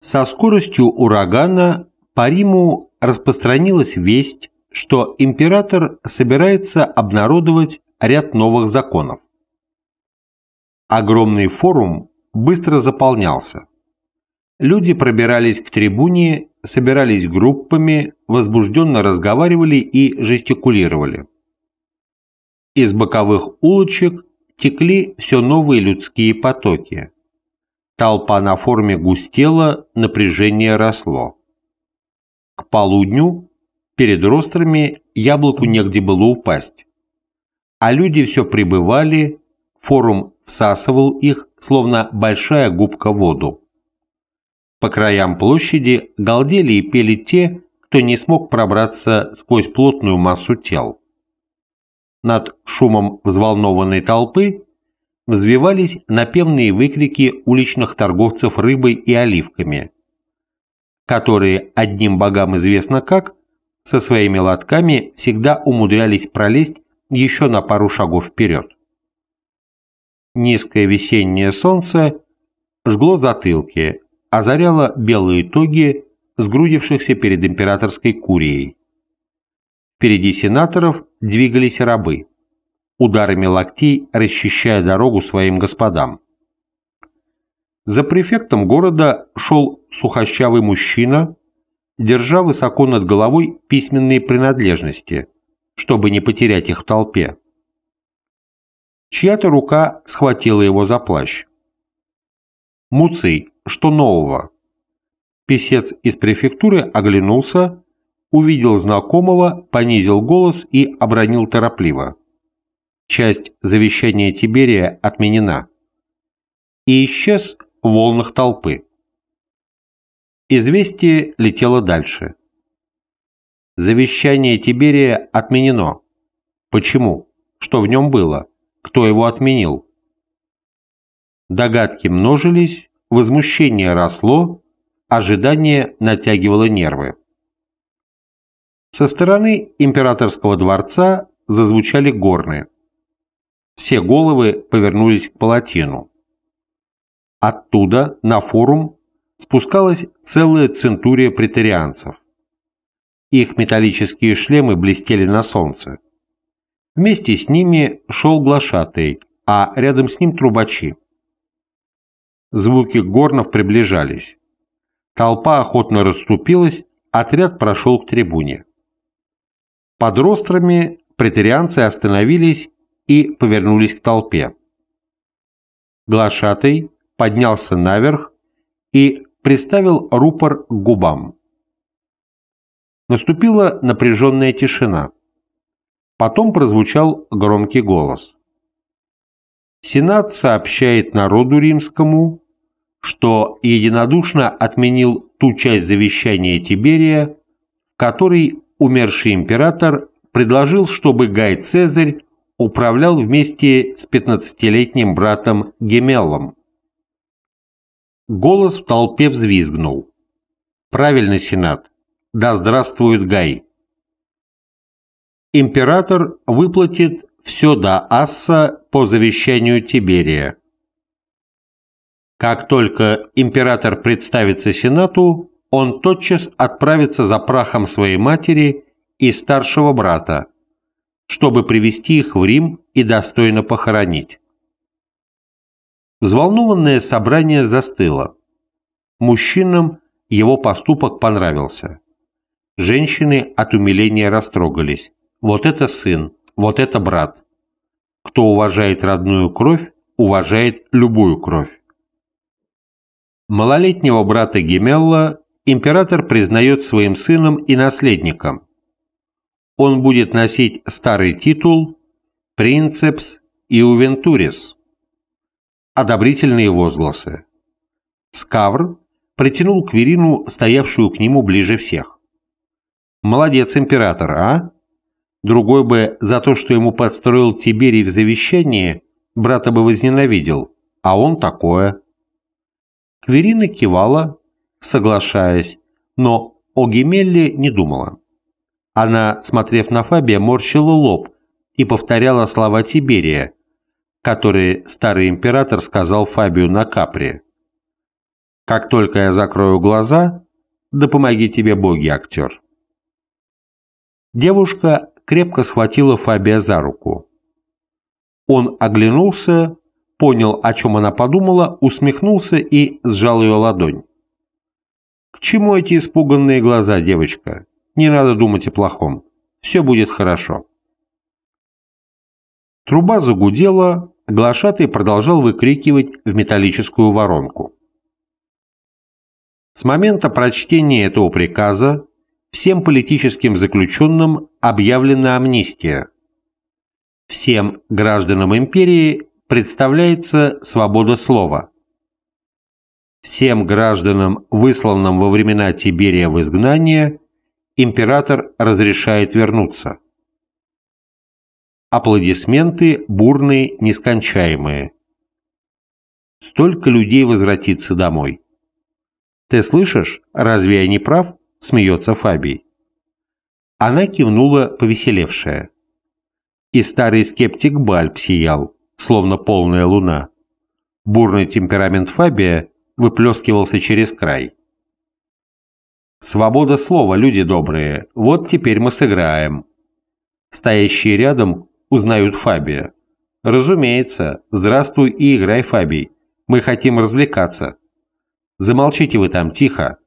Со скоростью урагана по Риму распространилась весть, что император собирается обнародовать ряд новых законов. Огромный форум быстро заполнялся. Люди пробирались к трибуне, собирались группами, возбужденно разговаривали и жестикулировали. Из боковых улочек текли все новые людские потоки. Толпа на форме густела, напряжение росло. К полудню перед рострами яблоку негде было упасть. А люди все прибывали, форум всасывал их, словно большая губка воду. По краям площади галдели и пели те, кто не смог пробраться сквозь плотную массу тел. Над шумом взволнованной толпы взвивались напевные выкрики уличных торговцев рыбой и оливками, которые, одним богам известно как, со своими лотками всегда умудрялись пролезть еще на пару шагов вперед. Низкое весеннее солнце жгло затылки, озаряло белые тоги сгрудившихся перед императорской курией. Впереди сенаторов двигались рабы, ударами локтей расчищая дорогу своим господам. За префектом города шел сухощавый мужчина, держа высоко над головой письменные принадлежности, чтобы не потерять их в толпе. Чья-то рука схватила его за плащ. «Муций, что нового?» Песец из префектуры оглянулся, увидел знакомого, понизил голос и обронил торопливо. Часть завещания Тиберия отменена. И исчез в волнах толпы. Известие летело дальше. Завещание Тиберия отменено. Почему? Что в нем было? Кто его отменил? Догадки множились, возмущение росло, ожидание натягивало нервы. Со стороны императорского дворца зазвучали горны. Все головы повернулись к палатину. Оттуда на форум спускалась целая центурия претарианцев. Их металлические шлемы блестели на солнце. Вместе с ними шел глашатый, а рядом с ним трубачи. Звуки горнов приближались. Толпа охотно расступилась, отряд прошел к трибуне. Под рострами претерианцы остановились и повернулись к толпе. Глашатый поднялся наверх и приставил рупор к губам. Наступила напряженная тишина. Потом прозвучал громкий голос. Сенат сообщает народу римскому, что единодушно отменил ту часть завещания Тиберия, в которой умерший император предложил, чтобы Гай Цезарь управлял вместе с 15-летним братом Гемеллом. Голос в толпе взвизгнул. «Правильно, Сенат. Да здравствует Гай!» Император выплатит все до Асса по завещанию Тиберия. Как только император представится Сенату, он тотчас отправится за прахом своей матери и старшего брата, чтобы привести их в Рим и достойно похоронить. Взволнованное собрание застыло. Мужчинам его поступок понравился. Женщины от умиления растрогались. Вот это сын, вот это брат. Кто уважает родную кровь, уважает любую кровь. Малолетнего брата Гемелла император признает своим сыном и наследником. Он будет носить старый титул «Принцепс Иувентурис». Одобрительные возгласы. Скавр притянул Кверину, стоявшую к нему ближе всех. «Молодец, император, а? Другой бы за то, что ему подстроил Тиберий в завещании, брата бы возненавидел, а он такое». Кверина кивала, соглашаясь, но о Гемелле не думала. Она, смотрев на Фабия, морщила лоб и повторяла слова Тиберия, которые старый император сказал Фабию на Капре. Как только я закрою глаза, да помоги тебе боги, актер. Девушка крепко схватила Фабия за руку. Он оглянулся, понял, о чем она подумала, усмехнулся и сжал ее ладонь. «К чему эти испуганные глаза, девочка? Не надо думать о плохом. Все будет хорошо». Труба загудела, глашатый продолжал выкрикивать в металлическую воронку. С момента прочтения этого приказа всем политическим заключенным объявлена амнистия. Всем гражданам империи представляется свобода слова. Всем гражданам, высланным во времена Тиберия в изгнание, император разрешает вернуться. Аплодисменты бурные, нескончаемые. Столько людей возвратится домой. «Ты слышишь, разве я не прав?» – смеется Фабий. Она кивнула, повеселевшая. И старый скептик Бальб сиял, словно полная луна. Бурный темперамент Фабия выплескивался через край. «Свобода слова, люди добрые, вот теперь мы сыграем». Стоящие рядом узнают Фабия. «Разумеется, здравствуй и играй, Фабий. Мы хотим развлекаться». Замолчите вы там тихо.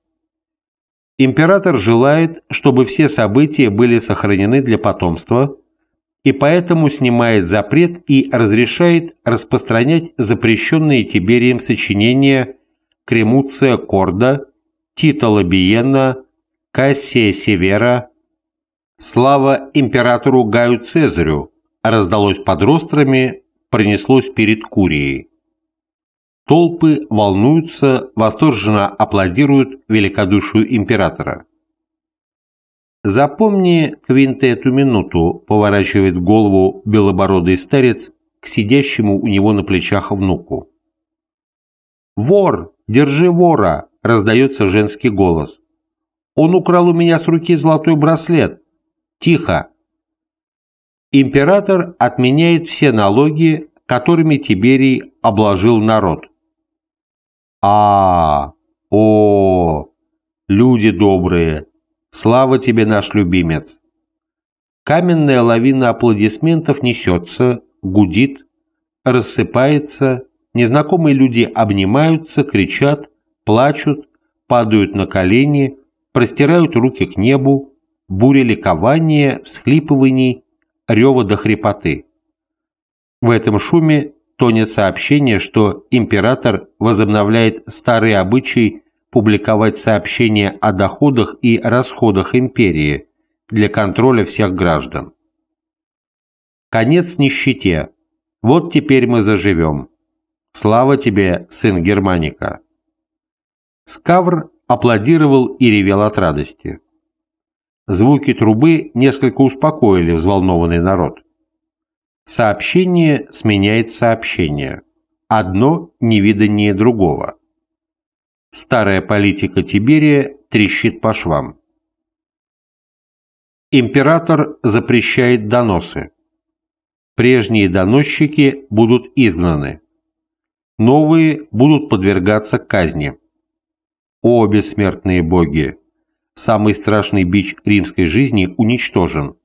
Император желает, чтобы все события были сохранены для потомства, и поэтому снимает запрет и разрешает распространять запрещенные Тиберием сочинения Кремуция Корда, Тита Лабиена, Кассия Севера, «Слава императору Гаю Цезарю» раздалось под рострами, пронеслось перед Курией. Толпы волнуются, восторженно аплодируют великодушию императора. «Запомни, Квинте, эту минуту», – поворачивает голову белобородый старец к сидящему у него на плечах внуку. «Вор! Держи вора!» – раздается женский голос. «Он украл у меня с руки золотой браслет. Тихо!» Император отменяет все налоги, которыми Тиберий обложил народ. А, о, люди добрые, слава тебе, наш любимец. Каменная лавина аплодисментов несется, гудит, рассыпается, незнакомые люди обнимаются, кричат, плачут, падают на колени, простирают руки к небу, буря ликования, всхлипываний, рева до хрипоты. В этом шуме тонет сообщение, что император возобновляет старый обычай публиковать сообщения о доходах и расходах империи для контроля всех граждан. Конец нищете. Вот теперь мы заживем. Слава тебе, сын Германика. Скавр аплодировал и ревел от радости. Звуки трубы несколько успокоили взволнованный народ. Сообщение сменяет сообщение. Одно невиданнее другого. Старая политика Тиберия трещит по швам. Император запрещает доносы. Прежние доносчики будут изгнаны. Новые будут подвергаться казни. О, бессмертные боги! Самый страшный бич римской жизни уничтожен.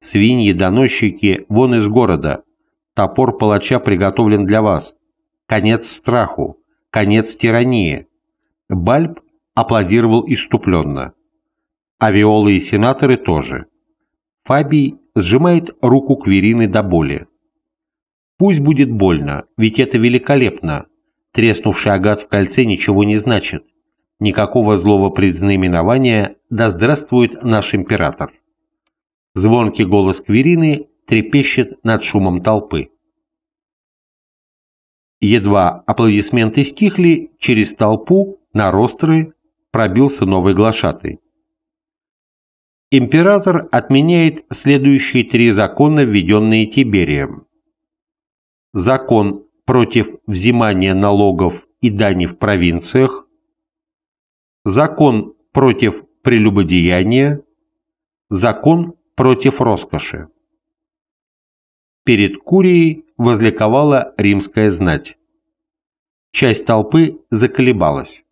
Свиньи-доносчики вон из города. Топор палача приготовлен для вас. Конец страху. Конец тирании. Бальб аплодировал иступленно. Авиолы и сенаторы тоже. Фабий сжимает руку Кверины до боли. Пусть будет больно, ведь это великолепно. Треснувший агат в кольце ничего не значит. Никакого злого предзнаменования «Да здравствует наш император». Звонкий голос Кверины трепещет над шумом толпы. Едва аплодисменты стихли, через толпу на ростры пробился новый глашатый. Император отменяет следующие три закона, введенные Тиберием. Закон против взимания налогов и дани в провинциях, закон против прелюбодеяния, закон против роскоши. Перед Курией возликовала римская знать. Часть толпы заколебалась.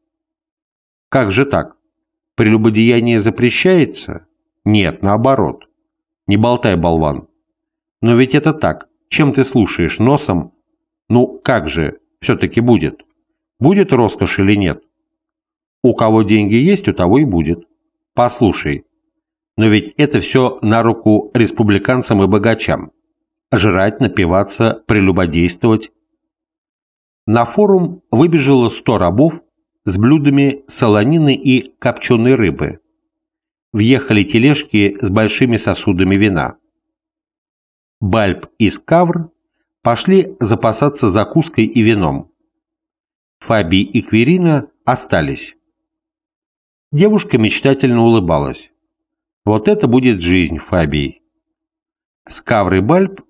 Как же так? Прелюбодеяние запрещается? Нет, наоборот. Не болтай, болван. Но ведь это так. Чем ты слушаешь? Носом? Ну, как же, все-таки будет. Будет роскошь или нет? У кого деньги есть, у того и будет. Послушай, но ведь это все на руку республиканцам и богачам. Жрать, напиваться, прелюбодействовать. На форум выбежало сто рабов с блюдами солонины и копченой рыбы. Въехали тележки с большими сосудами вина. Бальб и Скавр пошли запасаться закуской и вином. Фаби и Кверина остались. Девушка мечтательно улыбалась. Вот это будет жизнь, Фабий. Скавр и Бальб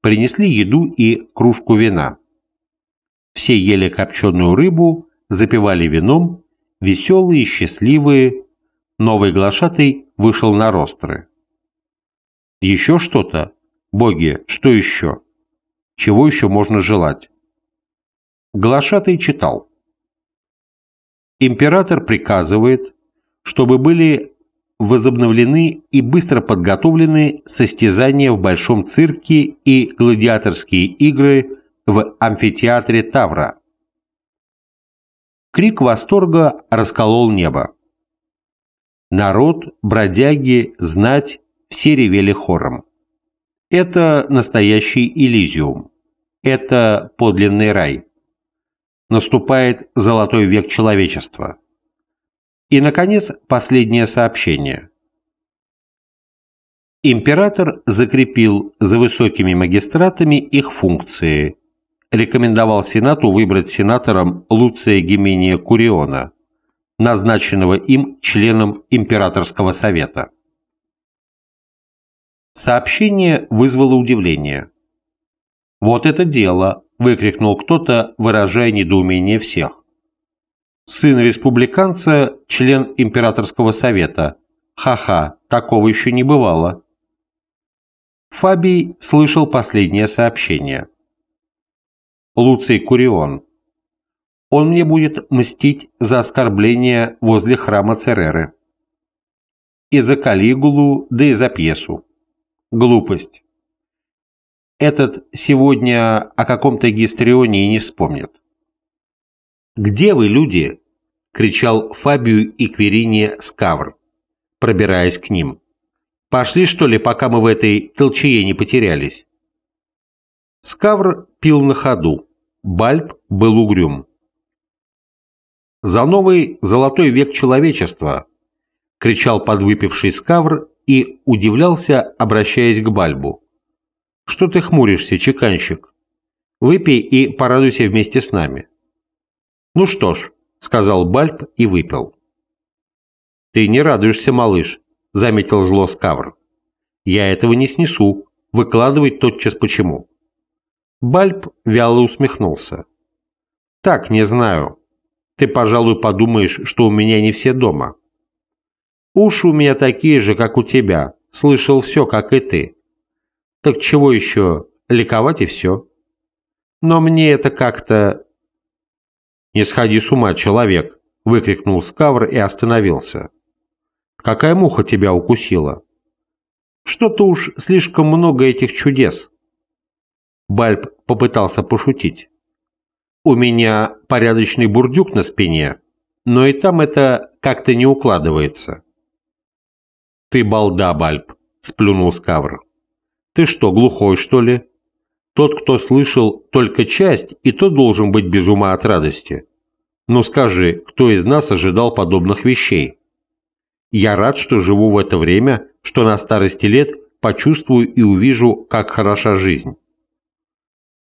принесли еду и кружку вина. Все ели копченую рыбу, запивали вином, веселые, счастливые. Новый глашатый вышел на ростры. Еще что-то? Боги, что еще? Чего еще можно желать? Глашатый читал. Император приказывает, чтобы были возобновлены и быстро подготовлены состязания в Большом цирке и гладиаторские игры в амфитеатре Тавра. Крик восторга расколол небо. Народ, бродяги, знать – все ревели хором. Это настоящий Элизиум. Это подлинный рай. Наступает золотой век человечества. И, наконец, последнее сообщение. Император закрепил за высокими магистратами их функции, рекомендовал Сенату выбрать сенатором Луция Гемения Куриона, назначенного им членом Императорского совета. Сообщение вызвало удивление. «Вот это дело!» – выкрикнул кто-то, выражая недоумение всех сын республиканца, член императорского совета. Ха-ха, такого еще не бывало. Фабий слышал последнее сообщение. Луций Курион. Он мне будет мстить за оскорбление возле храма Цереры. И за Калигулу, да и за пьесу. Глупость. Этот сегодня о каком-то гистрионе не вспомнит. «Где вы, люди?» – кричал Фабию и Кверине Скавр, пробираясь к ним. «Пошли, что ли, пока мы в этой толчее не потерялись?» Скавр пил на ходу. Бальб был угрюм. «За новый золотой век человечества!» – кричал подвыпивший Скавр и удивлялся, обращаясь к Бальбу. «Что ты хмуришься, чеканщик? Выпей и порадуйся вместе с нами». «Ну что ж», — сказал Бальб и выпил. «Ты не радуешься, малыш», — заметил зло Скавр. «Я этого не снесу. Выкладывай тотчас почему». Бальб вяло усмехнулся. «Так, не знаю. Ты, пожалуй, подумаешь, что у меня не все дома. Уши у меня такие же, как у тебя. Слышал все, как и ты. Так чего еще? Ликовать и все. Но мне это как-то «Не сходи с ума, человек!» – выкрикнул Скавр и остановился. «Какая муха тебя укусила?» «Что-то уж слишком много этих чудес!» Бальб попытался пошутить. «У меня порядочный бурдюк на спине, но и там это как-то не укладывается». «Ты балда, Бальб!» – сплюнул Скавр. «Ты что, глухой, что ли?» Тот, кто слышал только часть, и тот должен быть без ума от радости. Но скажи, кто из нас ожидал подобных вещей? Я рад, что живу в это время, что на старости лет почувствую и увижу, как хороша жизнь.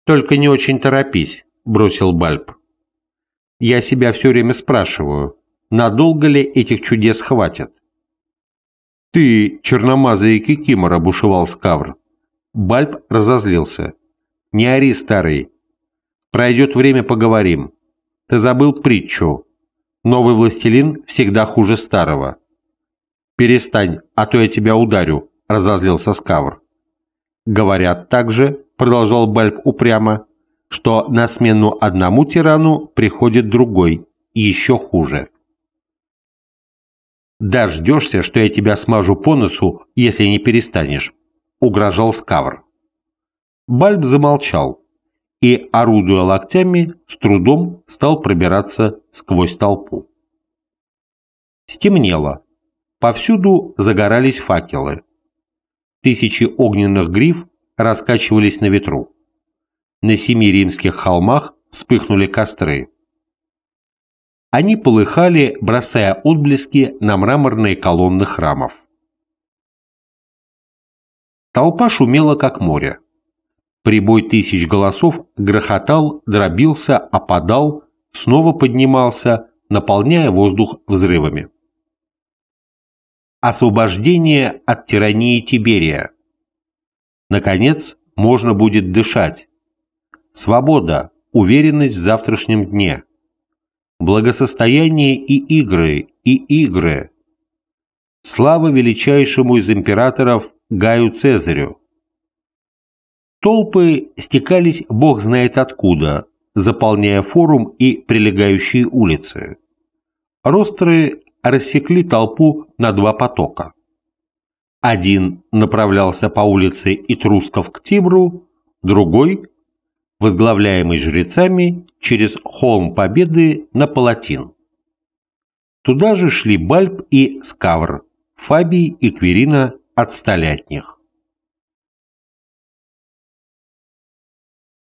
Только не очень торопись, бросил Бальб. Я себя все время спрашиваю, надолго ли этих чудес хватит? Ты, черномазый кикимора, бушевал Скавр. Бальб разозлился. Не ори, старый. Пройдет время, поговорим. Ты забыл притчу. Новый властелин всегда хуже старого. Перестань, а то я тебя ударю, разозлился Скавр. Говорят также, продолжал Бальб упрямо, что на смену одному тирану приходит другой, еще хуже. «Дождешься, что я тебя смажу по носу, если не перестанешь», — угрожал Скавр. Бальб замолчал и, орудуя локтями, с трудом стал пробираться сквозь толпу. Стемнело. Повсюду загорались факелы. Тысячи огненных гриф раскачивались на ветру. На семи римских холмах вспыхнули костры. Они полыхали, бросая отблески на мраморные колонны храмов. Толпа шумела, как море. Прибой тысяч голосов грохотал, дробился, опадал, снова поднимался, наполняя воздух взрывами. Освобождение от тирании Тиберия. Наконец, можно будет дышать. Свобода, уверенность в завтрашнем дне. Благосостояние и игры, и игры. Слава величайшему из императоров Гаю Цезарю. Толпы стекались бог знает откуда, заполняя форум и прилегающие улицы. Ростры рассекли толпу на два потока. Один направлялся по улице Итрусков к Тибру, другой, возглавляемый жрецами, через холм Победы на Палатин. Туда же шли Бальб и Скавр, Фабий и Кверина от них.